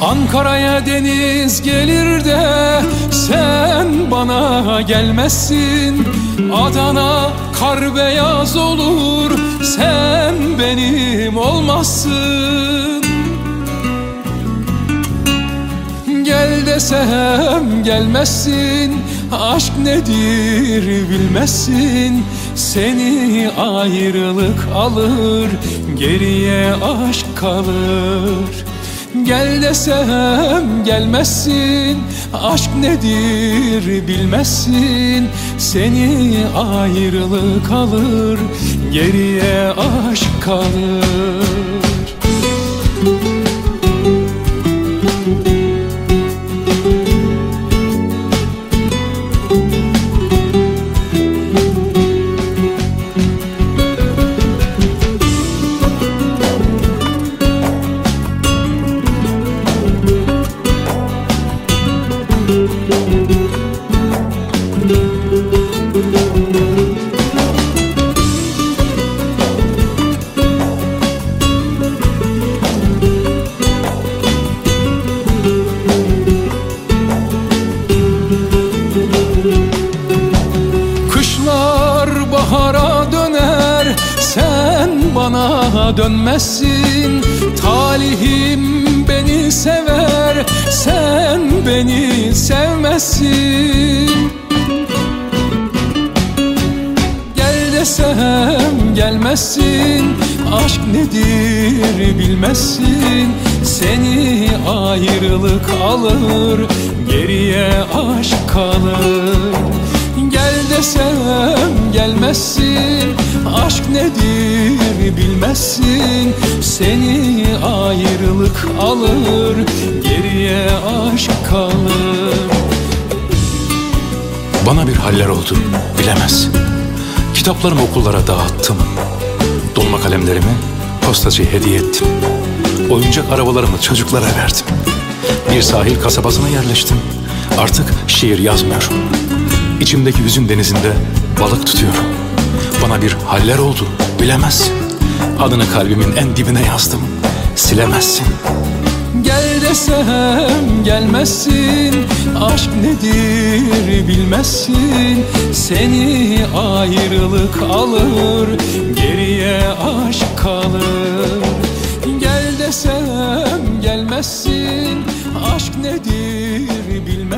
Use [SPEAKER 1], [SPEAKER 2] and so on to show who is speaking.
[SPEAKER 1] Ankara'ya deniz gelir de sen bana gelmezsin. Adana kar beyaz olur. Sen benim olmazsın. Gel desem gelmezsin. Aşk nedir bilmezsin. Seni ayrılık alır. Geriye aşk kalır Gel desem gelmezsin Aşk nedir bilmezsin. Seni ayrılık alır Geriye aşk kalır bana dönmezsin Talihim beni sever. Sen beni sevmezsin Gel desem gelmezsin Aşk nedir bilmezsin Seni ayrılık alır. Geriye aşk kalır desem gelmezsin. Aşk nedir bilmezsin. Seni ayrılık alır Geriye aşk kalır.
[SPEAKER 2] Bana bir haller oldu bilemez Kitaplarımı okullara dağıttım. Dolma kalemlerimi postacıya hediye ettim. Oyuncak arabalarımı çocuklara verdim. Bir sahil kasabasına yerleştim. Artık şiir yazmıyorum İçimdeki hüzün denizinde balık tutuyorum. Bana bir haller oldu bilemezsin. Adını kalbimin en dibine yazdım Silemezsin.
[SPEAKER 1] Gel desem gelmezsin Aşk nedir bilmezsin. Seni ayrılık alır Geriye aşk kalır. Gel desem gelmezsin Aşk nedir bilmezsin